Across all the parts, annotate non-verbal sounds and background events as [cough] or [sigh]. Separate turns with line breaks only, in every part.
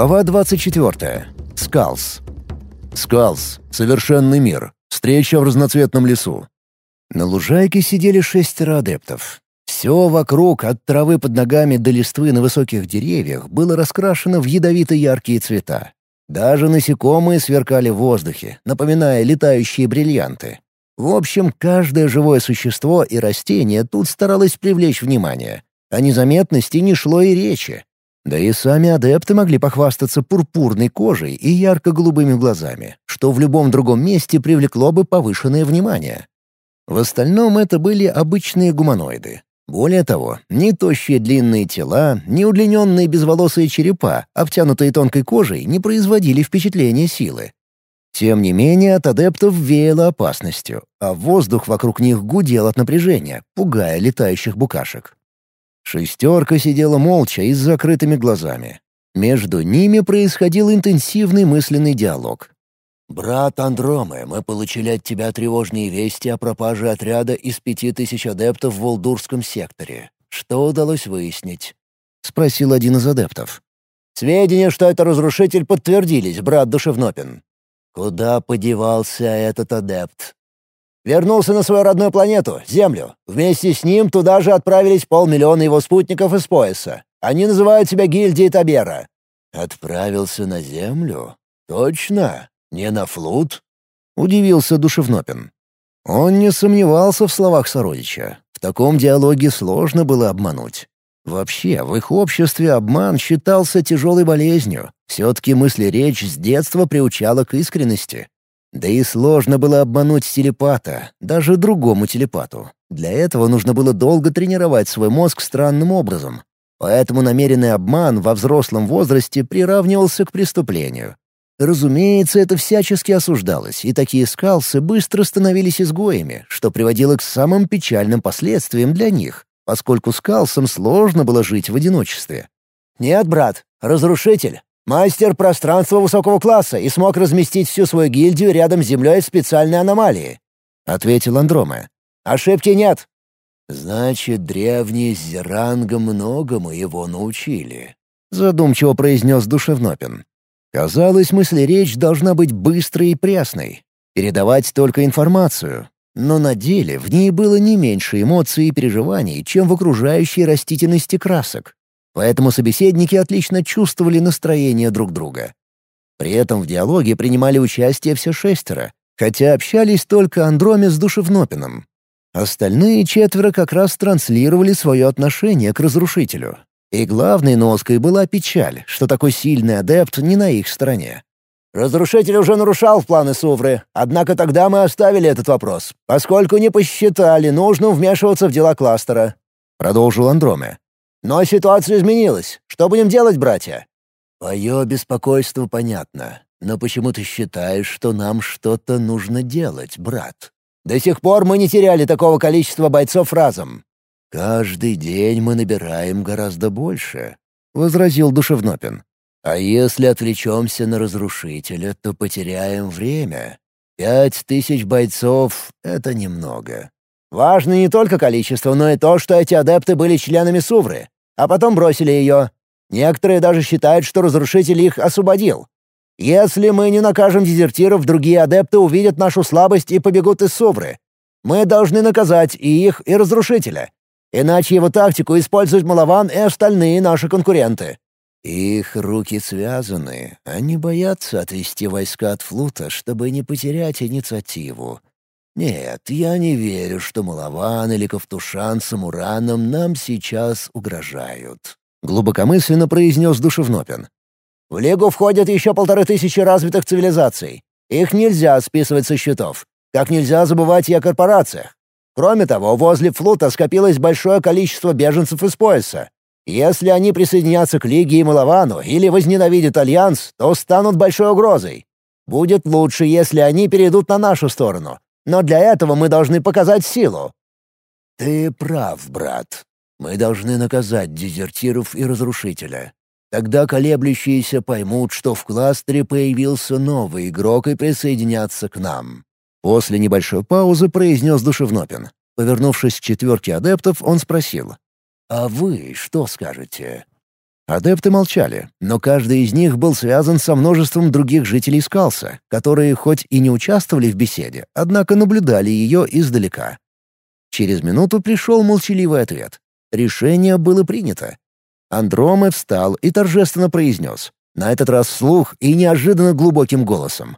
Глава 24. Скалс. Скалс. Совершенный мир. Встреча в разноцветном лесу. На лужайке сидели шестеро адептов. Все вокруг, от травы под ногами до листвы на высоких деревьях, было раскрашено в ядовито-яркие цвета. Даже насекомые сверкали в воздухе, напоминая летающие бриллианты. В общем, каждое живое существо и растение тут старалось привлечь внимание. О незаметности не шло и речи. Да и сами адепты могли похвастаться пурпурной кожей и ярко-голубыми глазами, что в любом другом месте привлекло бы повышенное внимание. В остальном это были обычные гуманоиды. Более того, ни тощие длинные тела, ни удлиненные безволосые черепа, обтянутые тонкой кожей, не производили впечатления силы. Тем не менее, от адептов веяло опасностью, а воздух вокруг них гудел от напряжения, пугая летающих букашек. Шестерка сидела молча и с закрытыми глазами. Между ними происходил интенсивный мысленный диалог. «Брат Андромы, мы получили от тебя тревожные вести о пропаже отряда из пяти тысяч адептов в Волдурском секторе. Что удалось выяснить?» — спросил один из адептов. «Сведения, что это разрушитель, подтвердились, брат Душевнопин». «Куда подевался этот адепт?» Вернулся на свою родную планету, Землю. Вместе с ним туда же отправились полмиллиона его спутников из пояса. Они называют себя гильдией Табера». «Отправился на Землю? Точно? Не на флут?» — удивился Душевнопин. Он не сомневался в словах сородича. В таком диалоге сложно было обмануть. Вообще, в их обществе обман считался тяжелой болезнью. Все-таки мысли-речь с детства приучала к искренности. Да и сложно было обмануть телепата, даже другому телепату. Для этого нужно было долго тренировать свой мозг странным образом. Поэтому намеренный обман во взрослом возрасте приравнивался к преступлению. Разумеется, это всячески осуждалось, и такие скалсы быстро становились изгоями, что приводило к самым печальным последствиям для них, поскольку скалсам сложно было жить в одиночестве. «Нет, брат, разрушитель. Мастер пространства высокого класса и смог разместить всю свою гильдию рядом с землей в специальной аномалии», — ответил Андроме. «Ошибки нет». «Значит, древние с Зерангом многому его научили», — задумчиво произнес Душевнопин. Казалось, мысль-речь должна быть быстрой и прясной, передавать только информацию, но на деле в ней было не меньше эмоций и переживаний, чем в окружающей растительности красок. Поэтому собеседники отлично чувствовали настроение друг друга. При этом в диалоге принимали участие все шестеро, хотя общались только Андроме с Душевнопином. Остальные четверо как раз транслировали свое отношение к разрушителю. И главной ноской была печаль, что такой сильный адепт не на их стороне. «Разрушитель уже нарушал планы Сувры, однако тогда мы оставили этот вопрос, поскольку не посчитали нужным вмешиваться в дела кластера», — продолжил Андроме. Но ситуация изменилась. Что будем делать, братья?» «Твое беспокойство понятно. Но почему ты считаешь, что нам что-то нужно делать, брат?» «До сих пор мы не теряли такого количества бойцов разом». «Каждый день мы набираем гораздо больше», — возразил Душевнопин. «А если отвлечемся на разрушителя, то потеряем время. Пять тысяч бойцов — это немного. Важно не только количество, но и то, что эти адепты были членами Сувры, а потом бросили ее. Некоторые даже считают, что разрушитель их освободил. Если мы не накажем дезертиров, другие адепты увидят нашу слабость и побегут из Сувры. Мы должны наказать и их, и разрушителя. Иначе его тактику используют Малаван и остальные наши конкуренты. Их руки связаны. Они боятся отвести войска от флута, чтобы не потерять инициативу. Нет, я не верю, что Малаван или Ковтушан с нам сейчас угрожают. Глубокомысленно произнес Душевнопин. В Лигу входят еще полторы тысячи развитых цивилизаций. Их нельзя списывать со счетов. Как нельзя забывать и о корпорациях. Кроме того, возле флота скопилось большое количество беженцев из пояса. Если они присоединятся к Лиге и Малавану или возненавидят Альянс, то станут большой угрозой. Будет лучше, если они перейдут на нашу сторону, но для этого мы должны показать силу». «Ты прав, брат. Мы должны наказать дезертиров и разрушителя. Тогда колеблющиеся поймут, что в кластере появился новый игрок и присоединятся к нам». После небольшой паузы произнес Душевнопин. Повернувшись к четверке адептов, он спросил. «А вы что скажете?» Адепты молчали, но каждый из них был связан со множеством других жителей Скалса, которые хоть и не участвовали в беседе, однако наблюдали ее издалека. Через минуту пришел молчаливый ответ. Решение было принято. Андроме встал и торжественно произнес, на этот раз вслух и неожиданно глубоким голосом.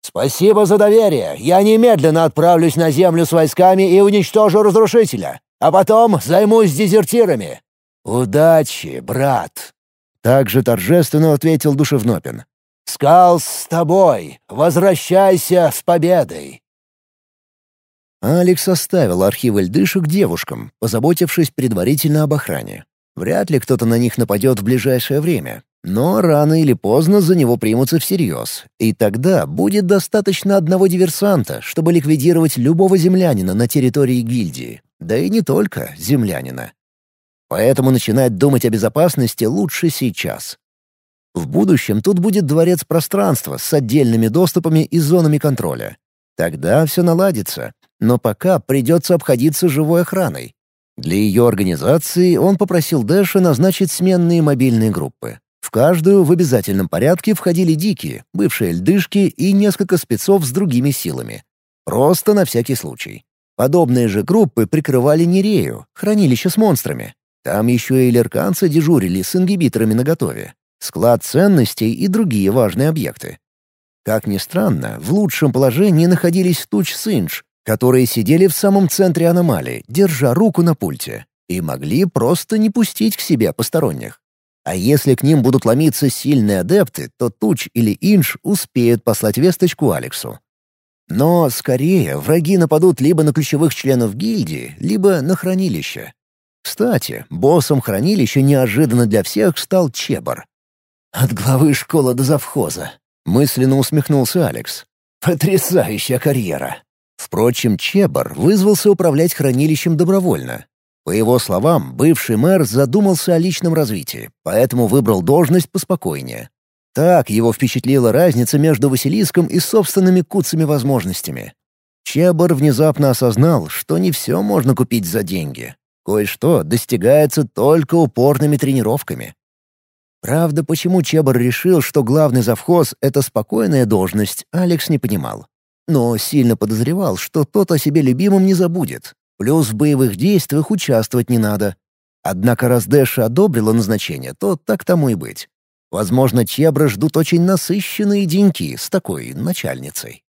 «Спасибо за доверие. Я немедленно отправлюсь на Землю с войсками и уничтожу Разрушителя, а потом займусь дезертирами. Удачи, брат!» Также торжественно ответил Душевнопин. «Скал с тобой! Возвращайся с победой!» Алекс оставил архив льдышек девушкам, позаботившись предварительно об охране. Вряд ли кто-то на них нападет в ближайшее время, но рано или поздно за него примутся всерьез, и тогда будет достаточно одного диверсанта, чтобы ликвидировать любого землянина на территории гильдии, да и не только землянина. Поэтому начинать думать о безопасности лучше сейчас. В будущем тут будет дворец пространства с отдельными доступами и зонами контроля. Тогда все наладится, но пока придется обходиться живой охраной. Для ее организации он попросил Дэша назначить сменные мобильные группы. В каждую в обязательном порядке входили дикие, бывшие льдышки и несколько спецов с другими силами. Просто на всякий случай. Подобные же группы прикрывали Нерею, хранилище с монстрами. Там еще и лерканцы дежурили с ингибиторами наготове, склад ценностей и другие важные объекты. Как ни странно, в лучшем положении находились Туч Синдж, которые сидели в самом центре аномалии, держа руку на пульте, и могли просто не пустить к себе посторонних. А если к ним будут ломиться сильные адепты, то Туч или Инж успеют послать весточку Алексу. Но скорее враги нападут либо на ключевых членов гильдии, либо на хранилище. Кстати, боссом хранилища неожиданно для всех стал Чебар. «От главы школы до завхоза», — мысленно усмехнулся Алекс. «Потрясающая карьера!» Впрочем, Чебар вызвался управлять хранилищем добровольно, по его словам, бывший мэр задумался о личном развитии, поэтому выбрал должность поспокойнее. Так его впечатлила разница между Василиском и собственными куцами возможностями. Чебар внезапно осознал, что не все можно купить за деньги. Кое-что достигается только упорными тренировками. Правда, почему Чебар решил, что главный завхоз — это спокойная должность, Алекс не понимал. Но сильно подозревал, что тот о себе любимом не забудет, Плюс в боевых действиях участвовать не надо. Однако раз Дэша одобрила назначение, то так тому и быть. Возможно, Чебра ждут очень насыщенные деньки с такой начальницей.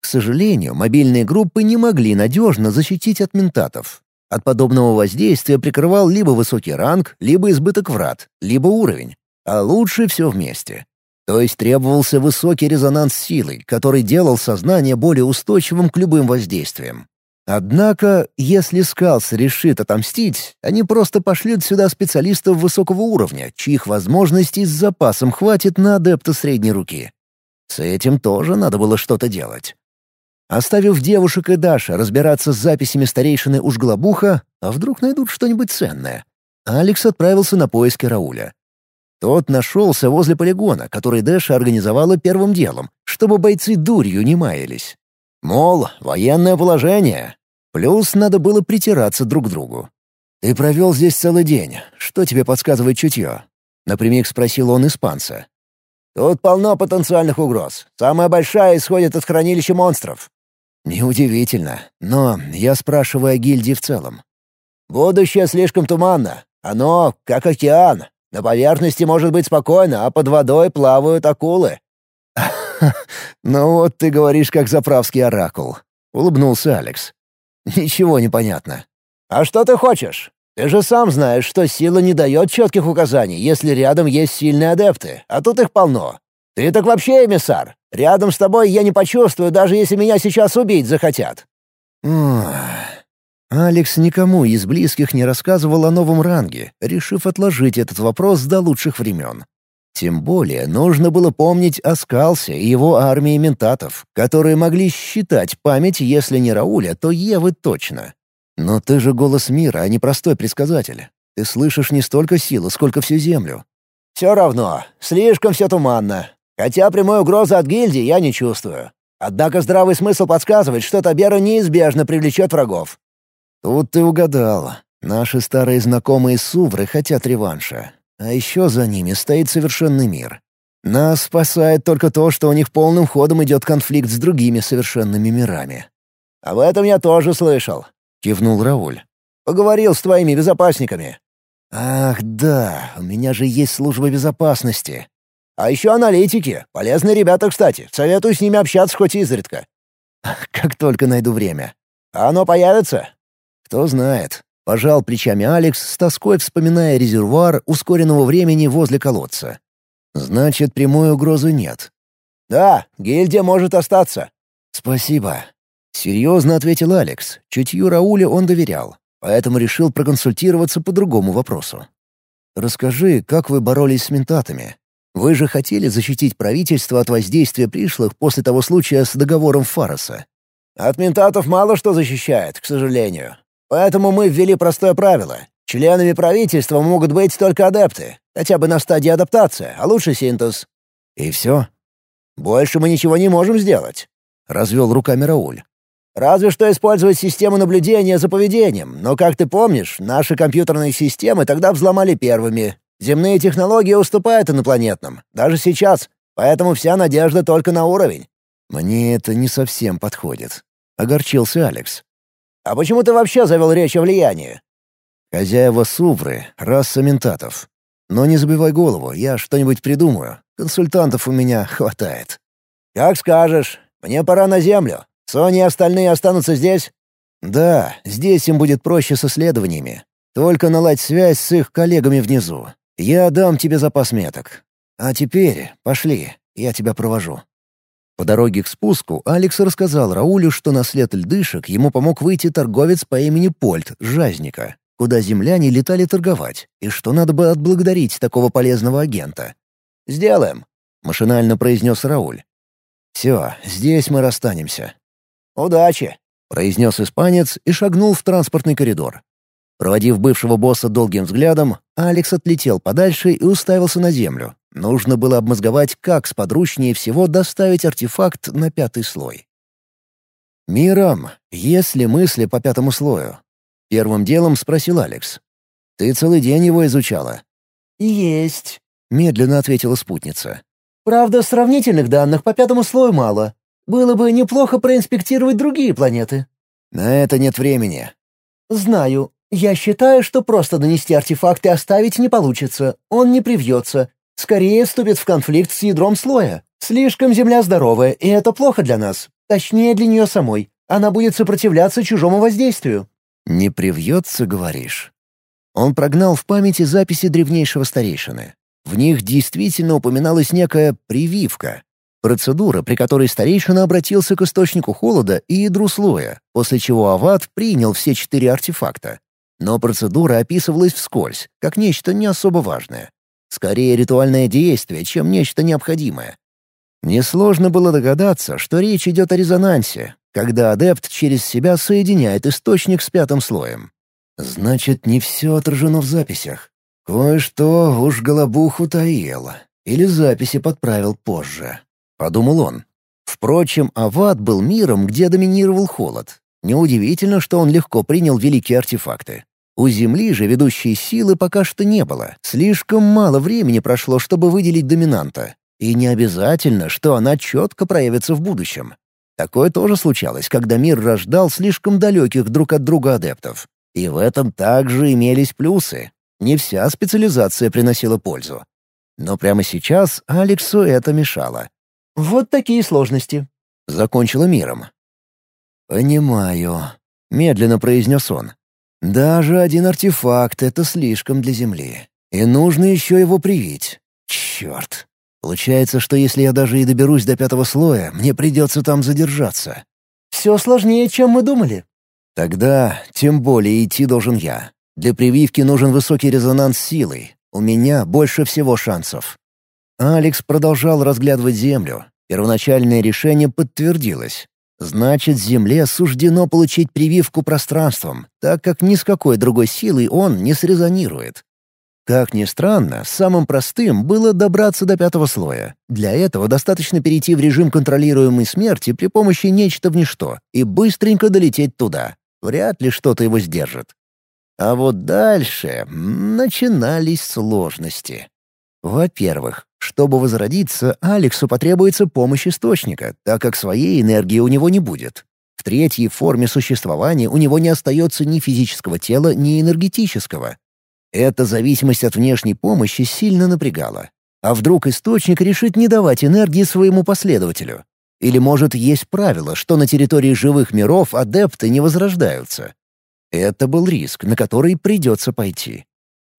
К сожалению, мобильные группы не могли надежно защитить от ментатов. От подобного воздействия прикрывал либо высокий ранг, либо избыток врат, либо уровень. А лучше все вместе. То есть требовался высокий резонанс силы, который делал сознание более устойчивым к любым воздействиям. Однако, если Скалс решит отомстить, они просто пошлют сюда специалистов высокого уровня, чьих возможностей с запасом хватит на адепта средней руки. С этим тоже надо было что-то делать. Оставив девушек и Даша разбираться с записями старейшины Ужглобуха, а вдруг найдут что-нибудь ценное, Алекс отправился на поиски Рауля. Тот нашелся возле полигона, который Дэша организовала первым делом, чтобы бойцы дурью не маялись. Мол, военное положение, Плюс надо было притираться друг к другу. «Ты провел здесь целый день. Что тебе подсказывает чутье?» — напрямик спросил он испанца. «Тут полно потенциальных угроз. Самая большая исходит от хранилища монстров». «Неудивительно. Но я спрашиваю о гильдии в целом». «Будущее слишком туманно. Оно как океан. На поверхности может быть спокойно, а под водой плавают акулы». [laughs] «Ну вот ты говоришь, как заправский оракул», — улыбнулся Алекс. Ничего не понятно.
А что ты хочешь? Ты же сам знаешь, что сила не дает четких указаний, если рядом есть сильные адепты, а тут их полно. Ты так вообще эмиссар. Рядом с тобой я не почувствую, даже если меня сейчас убить захотят.
Алекс никому из близких не рассказывал о новом ранге, решив отложить этот вопрос до лучших времен. Тем более нужно было помнить о Скалсе и его армии ментатов, которые могли считать память, если не Рауля, то Евы точно. Но ты же голос мира, а не простой предсказатель. Ты слышишь не столько силы, сколько всю землю.
Все равно, слишком все туманно. Хотя прямой угрозы от гильдии я не чувствую. Однако здравый смысл подсказывает, что Табера неизбежно привлечет врагов.
Тут ты угадал. Наши старые знакомые Сувры хотят реванша. А еще за ними стоит совершенный мир. Нас спасает только то, что у них полным ходом идет конфликт с другими совершенными мирами.
«Об этом я тоже слышал», — кивнул Рауль. «Поговорил с твоими безопасниками».
«Ах, да, у меня же есть служба безопасности».
«А еще аналитики. Полезные ребята, кстати. Советую с ними общаться хоть изредка». [laughs]
«Как только найду время».
«А оно появится?»
«Кто знает. Пожал плечами Алекс, с тоской вспоминая резервуар ускоренного времени возле колодца. «Значит, прямой угрозы нет».
«Да, гильдия может остаться».
«Спасибо». Серьезно ответил Алекс. Чутью Рауля он доверял, поэтому решил проконсультироваться по другому вопросу. «Расскажи, как вы боролись с ментатами? Вы же хотели защитить правительство от воздействия пришлых после того случая с договором Фароса».
«От ментатов мало что защищает, к сожалению. Поэтому мы ввели простое правило. Членами правительства могут быть только адепты, хотя бы на стадии адаптации, а лучше синтез.
И все?
Больше мы ничего не можем сделать.
Развел руками Рауль.
Разве что использовать систему наблюдения за поведением, но, как ты помнишь, наши компьютерные системы тогда взломали первыми. Земные технологии уступают инопланетным, даже сейчас, поэтому вся надежда только на уровень.
Мне это не совсем подходит. Огорчился Алекс.
А почему ты вообще завел речь о влиянии?»
«Хозяева Сувры — раса ментатов. Но не забивай голову, я что-нибудь придумаю. Консультантов у меня хватает».
«Как скажешь. Мне пора на Землю. Сони и остальные останутся здесь?»
«Да, здесь им будет проще с исследованиями. Только наладь связь с их коллегами внизу. Я дам тебе запас меток. А теперь пошли, я тебя провожу». По дороге к спуску Алекс рассказал Раулю, что на след льдышек ему помог выйти торговец по имени Польт, Жазника, куда земляне летали торговать, и что надо бы отблагодарить такого полезного агента.
«Сделаем», —
машинально произнес Рауль. «Все, здесь мы расстанемся».
«Удачи», —
произнес испанец и шагнул в транспортный коридор. Проводив бывшего босса долгим взглядом, Алекс отлетел подальше и уставился на землю. Нужно было обмозговать, как сподручнее всего доставить артефакт на пятый слой. «Мирам, есть ли мысли по пятому слою?» Первым делом спросил Алекс. «Ты целый день его изучала?»
«Есть», —
медленно ответила спутница.
«Правда, сравнительных данных по пятому слою мало. Было бы неплохо проинспектировать другие планеты».
«На это нет времени».
«Знаю. Я считаю, что просто нанести артефакт и оставить не получится. Он не привьется скорее вступит в конфликт с ядром слоя. Слишком Земля здоровая, и это плохо для нас. Точнее, для нее самой. Она будет сопротивляться чужому воздействию».
«Не привьется, говоришь?» Он прогнал в памяти записи древнейшего старейшины. В них действительно упоминалась некая «прививка», процедура, при которой старейшина обратился к источнику холода и ядру слоя, после чего Ават принял все четыре артефакта. Но процедура описывалась вскользь, как нечто не особо важное. Скорее ритуальное действие, чем нечто необходимое. Несложно было догадаться, что речь идет о резонансе, когда адепт через себя соединяет источник с пятым слоем. Значит, не все отражено в записях. Кое-что уж голобух утаил. Или записи подправил позже. Подумал он. Впрочем, Ават был миром, где доминировал холод. Неудивительно, что он легко принял великие артефакты. У Земли же ведущей силы пока что не было. Слишком мало времени прошло, чтобы выделить доминанта. И не обязательно, что она четко проявится в будущем. Такое тоже случалось, когда мир рождал слишком далеких друг от друга адептов. И в этом также имелись плюсы. Не вся специализация приносила пользу. Но прямо сейчас Алексу это мешало.
«Вот такие сложности», —
закончила миром. «Понимаю», — медленно произнес он. Даже один артефакт — это слишком для Земли. И нужно еще его привить. Черт. Получается, что если я даже и доберусь до пятого слоя, мне придется там задержаться.
Все сложнее, чем мы думали.
Тогда тем более идти должен я. Для прививки нужен высокий резонанс силой. У меня больше всего шансов. Алекс продолжал разглядывать Землю. Первоначальное решение подтвердилось. Значит, Земле суждено получить прививку пространством, так как ни с какой другой силой он не срезонирует. Как ни странно, самым простым было добраться до пятого слоя. Для этого достаточно перейти в режим контролируемой смерти при помощи нечто в ничто и быстренько долететь туда. Вряд ли что-то его сдержит. А вот дальше начинались сложности. Во-первых, чтобы возродиться, Алексу потребуется помощь источника, так как своей энергии у него не будет. В третьей форме существования у него не остается ни физического тела, ни энергетического. Эта зависимость от внешней помощи сильно напрягала. А вдруг источник решит не давать энергии своему последователю? Или, может, есть правило, что на территории живых миров адепты не возрождаются? Это был риск, на который придется пойти.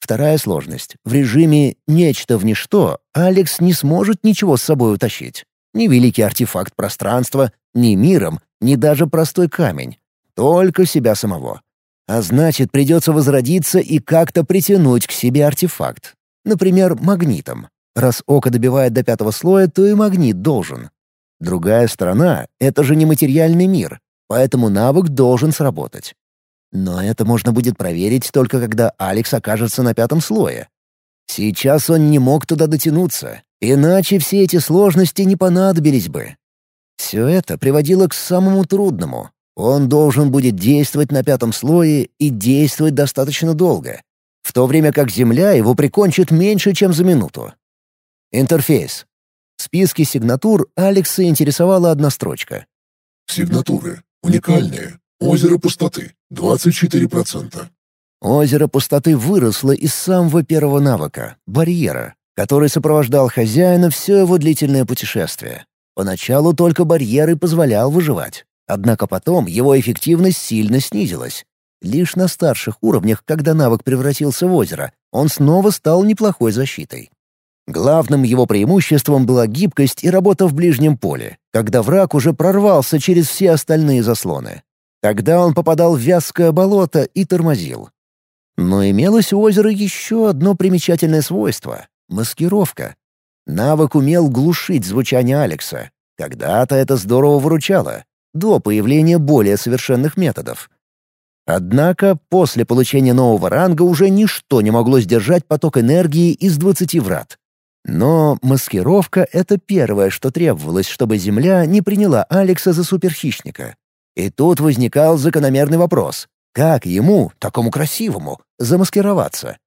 Вторая сложность. В режиме «нечто в ничто» Алекс не сможет ничего с собой утащить. Ни великий артефакт пространства, ни миром, ни даже простой камень. Только себя самого. А значит, придется возродиться и как-то притянуть к себе артефакт. Например, магнитом. Раз око добивает до пятого слоя, то и магнит должен. Другая сторона — это же не материальный мир, поэтому навык должен сработать. Но это можно будет проверить только когда Алекс окажется на пятом слое. Сейчас он не мог туда дотянуться, иначе все эти сложности не понадобились бы. Все это приводило к самому трудному. Он должен будет действовать на пятом слое и действовать достаточно долго, в то время как Земля его прикончит меньше, чем за минуту. Интерфейс. В списке сигнатур Алекса интересовала одна строчка.
«Сигнатуры. Уникальные. Озеро пустоты. 24%.
Озеро пустоты выросло из самого первого навыка — барьера, который сопровождал хозяина все его длительное путешествие. Поначалу только барьер и позволял выживать. Однако потом его эффективность сильно снизилась. Лишь на старших уровнях, когда навык превратился в озеро, он снова стал неплохой защитой. Главным его преимуществом была гибкость и работа в ближнем поле, когда враг уже прорвался через все остальные заслоны. Тогда он попадал в вязкое болото и тормозил. Но имелось у озера еще одно примечательное свойство — маскировка. Навык умел глушить звучание Алекса. Когда-то это здорово выручало, до появления более совершенных методов. Однако после получения нового ранга уже ничто не могло сдержать поток энергии из двадцати врат. Но маскировка — это первое, что требовалось, чтобы Земля не приняла Алекса за суперхищника. И тут возникал закономерный вопрос. Как ему, такому красивому, замаскироваться?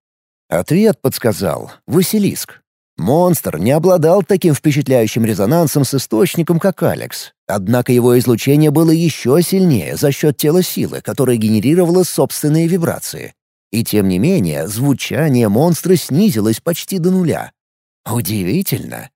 Ответ подсказал — Василиск. Монстр не обладал таким впечатляющим резонансом с источником, как Алекс. Однако его излучение было еще сильнее за счет тела силы, которая генерировала собственные вибрации. И тем не менее, звучание монстра снизилось почти до нуля. Удивительно.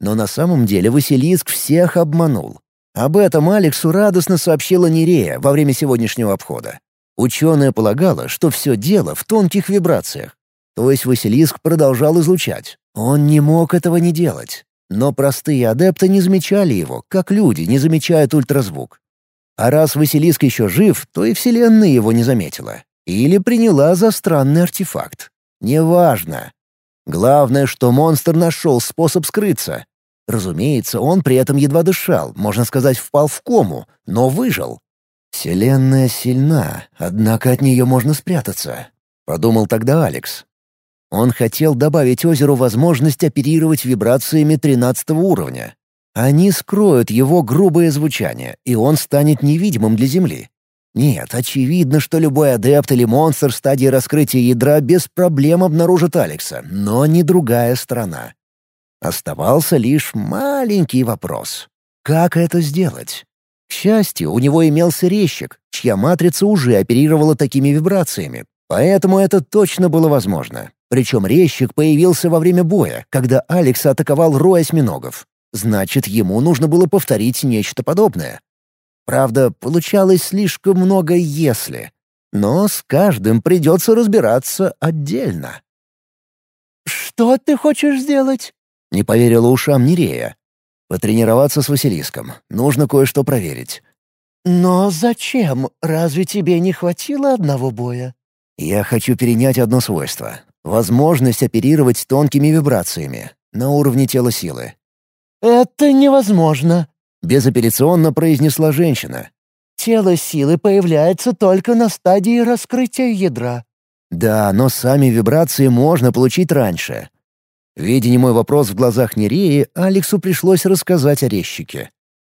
Но на самом деле Василиск всех обманул. Об этом Алексу радостно сообщила Нерея во время сегодняшнего обхода. Ученая полагала, что все дело в тонких вибрациях. То есть Василиск продолжал излучать. Он не мог этого не делать. Но простые адепты не замечали его, как люди не замечают ультразвук. А раз Василиск еще жив, то и Вселенная его не заметила. Или приняла за странный артефакт. Неважно. Главное, что монстр нашел способ скрыться, Разумеется, он при этом едва дышал, можно сказать, впал в кому, но выжил. «Вселенная сильна, однако от нее можно спрятаться», — подумал тогда Алекс. Он хотел добавить озеру возможность оперировать вибрациями тринадцатого уровня. Они скроют его грубое звучание, и он станет невидимым для Земли. Нет, очевидно, что любой адепт или монстр в стадии раскрытия ядра без проблем обнаружит Алекса, но не другая страна. Оставался лишь маленький вопрос. Как это сделать? К счастью, у него имелся резчик, чья матрица уже оперировала такими вибрациями, поэтому это точно было возможно. Причем резчик появился во время боя, когда Алекс атаковал рой осьминогов. Значит, ему нужно было повторить нечто подобное. Правда, получалось слишком много «если». Но с каждым придется разбираться отдельно.
«Что ты хочешь сделать?»
Не поверила ушам Нерея. Потренироваться с Василиском. Нужно кое-что проверить.
«Но зачем? Разве тебе не хватило одного боя?»
«Я хочу перенять одно свойство. Возможность оперировать тонкими вибрациями на уровне тела силы».
«Это невозможно», —
безапелляционно произнесла женщина.
«Тело силы появляется только на стадии раскрытия ядра».
«Да, но сами вибрации можно получить раньше. Видя немой вопрос в глазах Нереи, Алексу пришлось рассказать о резчике.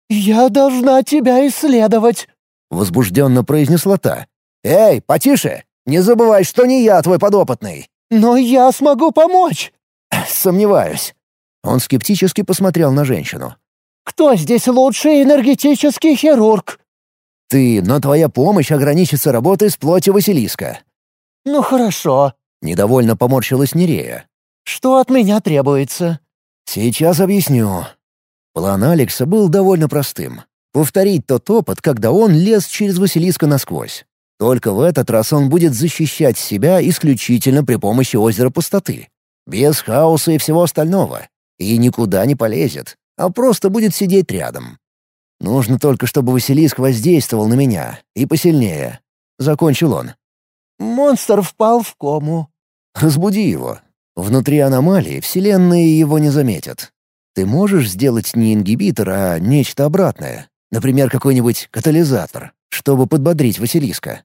«Я должна тебя исследовать», —
возбужденно произнесла та. «Эй, потише! Не забывай, что не я твой подопытный».
«Но я смогу помочь!»
«Сомневаюсь». Он скептически посмотрел на женщину.
«Кто здесь лучший энергетический хирург?»
«Ты, но твоя помощь ограничится работой с плотью Василиска».
«Ну хорошо», —
недовольно поморщилась Нерея.
«Что от меня требуется?»
«Сейчас объясню». План Алекса был довольно простым. Повторить тот опыт, когда он лез через Василиска насквозь. Только в этот раз он будет защищать себя исключительно при помощи озера пустоты. Без хаоса и всего остального. И никуда не полезет, а просто будет сидеть рядом. Нужно только, чтобы Василиск воздействовал на меня, и посильнее. Закончил он.
«Монстр впал в кому».
«Разбуди его. Внутри аномалии Вселенные его не заметят. Ты можешь сделать не ингибитор, а нечто обратное. Например, какой-нибудь катализатор, чтобы подбодрить Василиска».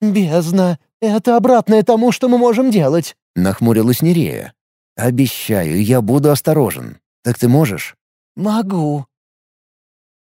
«Бездна. Это обратное тому, что мы можем делать», —
нахмурилась Нерея. «Обещаю, я буду осторожен. Так ты можешь?»
«Могу».